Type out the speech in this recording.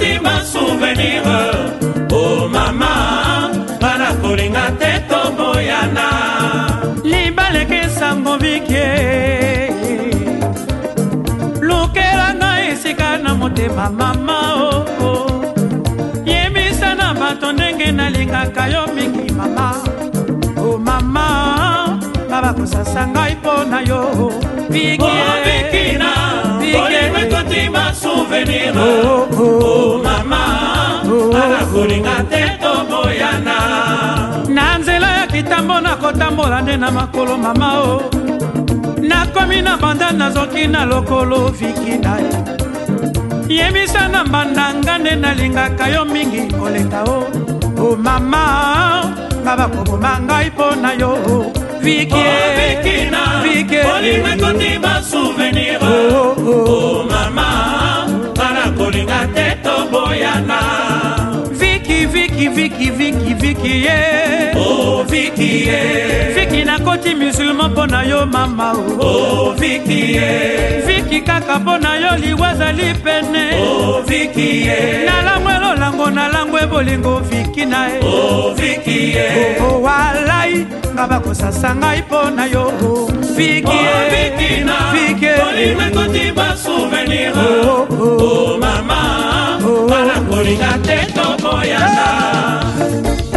kotima souvenir o oh, mama bana kolinga te tomboyana libaleke sango bikie lukelanga esika na motema mama o oh, oh. yebisa na bato ndenge nalingaka yo mingi mama o oh, mama babakosasa ngai mpo na yo bikie oh, bikina bikie kotima souvenir oh, kolinga te toboyana na nzela ya kitambo nakotambola nde na makolo mama o nakomi na banda nazoki na lokolo viki na ye yebisa na mbandanga nde nalingaka yo mingi koleka o o mama nga bakoboma ngai mpo na yo viki oh, viki na viki olinga kondima viki viki viki ye oh, viki ye viki nakoti musulman mpo na yo mama o oh. oh, viki ye viki kaka mpo na yo liwa azali pene oh, viki ye nalango elolango nalango ebolingo viki na ye oh, viki ye oo oh, oh, walai nga bakosasa ngai mpo na yo viki ye viki na viki olingakoti ba toboyana